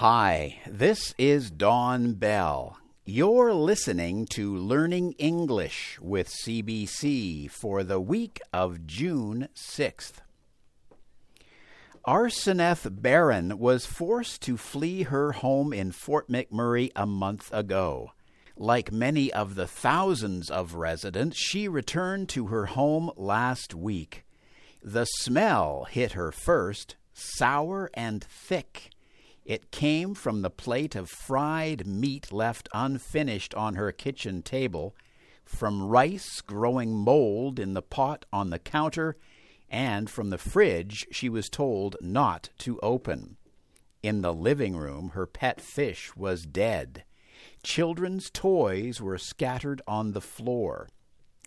Hi, this is Don Bell. You're listening to Learning English with CBC for the week of June 6th. Arseneth Barron was forced to flee her home in Fort McMurray a month ago. Like many of the thousands of residents, she returned to her home last week. The smell hit her first, sour and thick. It came from the plate of fried meat left unfinished on her kitchen table, from rice growing mold in the pot on the counter, and from the fridge she was told not to open. In the living room, her pet fish was dead. Children's toys were scattered on the floor.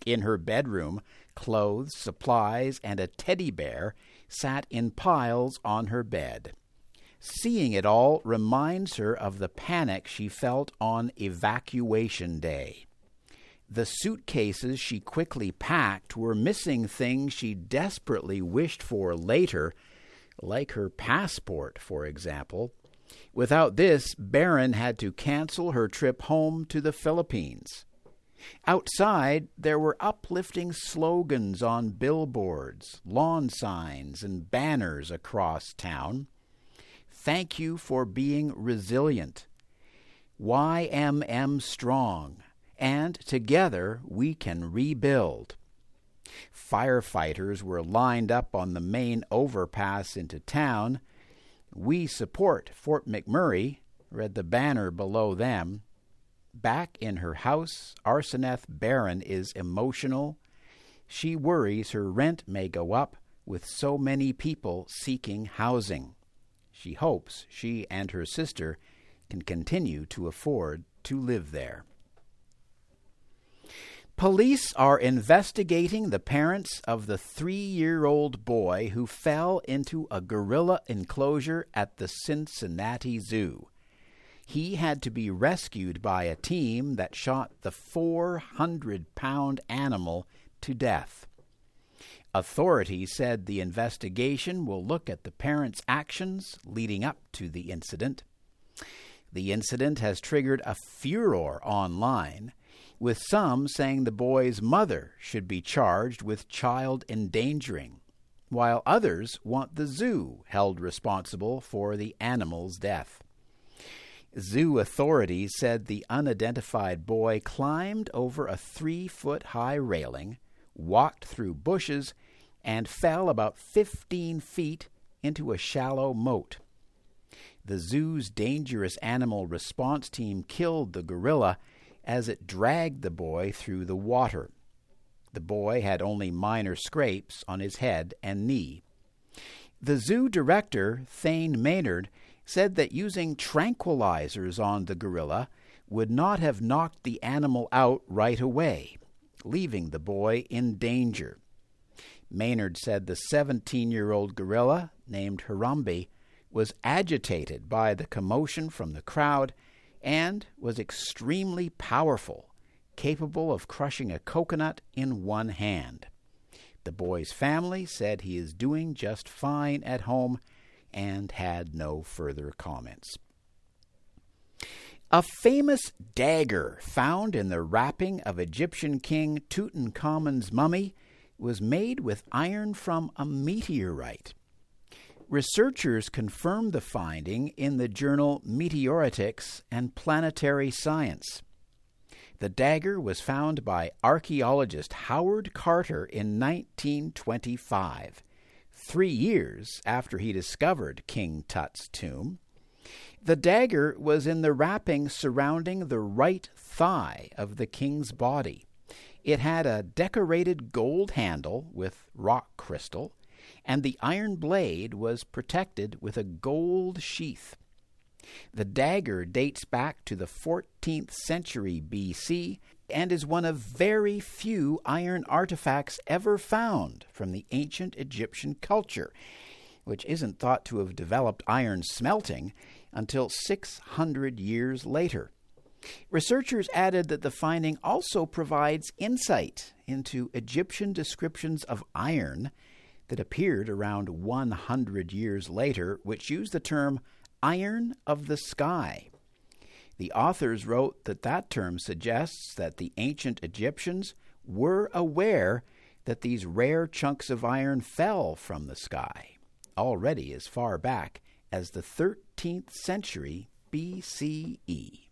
In her bedroom, clothes, supplies, and a teddy bear sat in piles on her bed. Seeing it all reminds her of the panic she felt on evacuation day. The suitcases she quickly packed were missing things she desperately wished for later, like her passport, for example. Without this, Barron had to cancel her trip home to the Philippines. Outside, there were uplifting slogans on billboards, lawn signs, and banners across town. Thank you for being resilient. YMM strong, and together we can rebuild. Firefighters were lined up on the main overpass into town. We support Fort McMurray, read the banner below them. Back in her house, Arseneth Barron is emotional. She worries her rent may go up with so many people seeking housing. She hopes she and her sister can continue to afford to live there. Police are investigating the parents of the three year old boy who fell into a gorilla enclosure at the Cincinnati Zoo. He had to be rescued by a team that shot the 400 pound animal to death. Authorities said the investigation will look at the parents' actions leading up to the incident. The incident has triggered a furor online, with some saying the boy's mother should be charged with child endangering, while others want the zoo held responsible for the animal's death. Zoo authorities said the unidentified boy climbed over a three foot high railing, walked through bushes, and fell about 15 feet into a shallow moat. The zoo's dangerous animal response team killed the gorilla as it dragged the boy through the water. The boy had only minor scrapes on his head and knee. The zoo director, Thane Maynard, said that using tranquilizers on the gorilla would not have knocked the animal out right away, leaving the boy in danger. Maynard said the 17 year old gorilla, named Harambe, was agitated by the commotion from the crowd and was extremely powerful, capable of crushing a coconut in one hand. The boy's family said he is doing just fine at home and had no further comments. A famous dagger found in the wrapping of Egyptian king Tutankhamun's mummy was made with iron from a meteorite. Researchers confirmed the finding in the journal Meteoritics and Planetary Science. The dagger was found by archaeologist Howard Carter in 1925 three years after he discovered King Tut's tomb. The dagger was in the wrapping surrounding the right thigh of the king's body. It had a decorated gold handle with rock crystal, and the iron blade was protected with a gold sheath. The dagger dates back to the 14th century BC and is one of very few iron artifacts ever found from the ancient Egyptian culture, which isn't thought to have developed iron smelting until 600 years later. Researchers added that the finding also provides insight into Egyptian descriptions of iron that appeared around 100 years later, which used the term iron of the sky. The authors wrote that that term suggests that the ancient Egyptians were aware that these rare chunks of iron fell from the sky already as far back as the 13th century BCE.